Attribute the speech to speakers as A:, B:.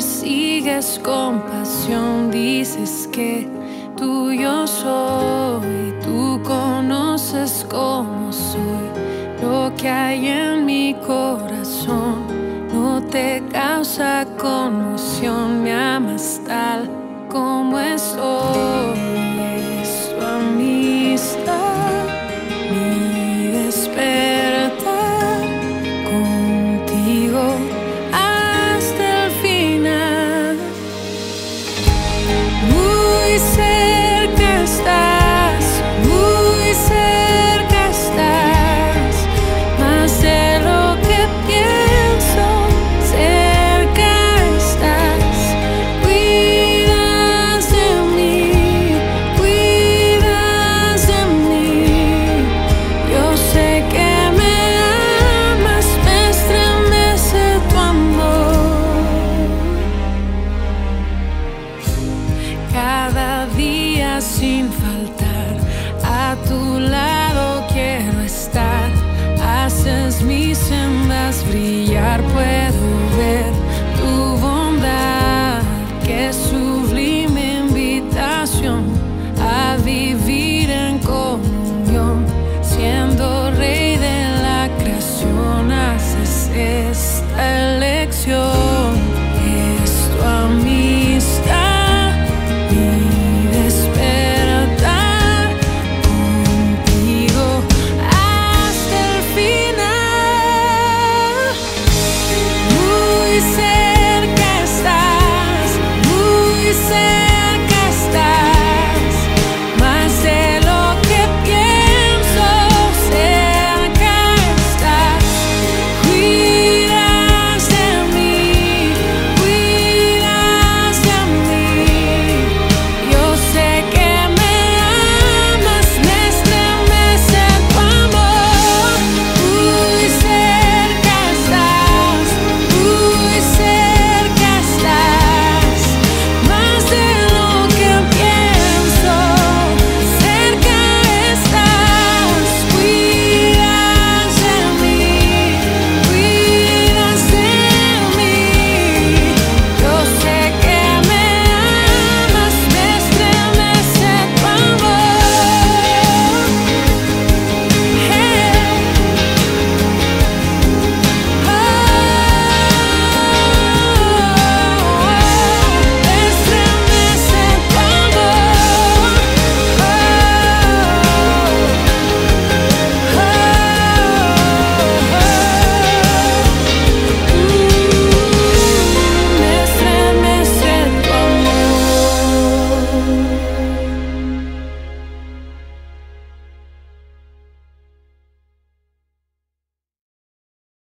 A: sientes compasión, dices que tuyo soy, tú conoces cómo soy, lo que hay en mi corazón no te causa conmoción,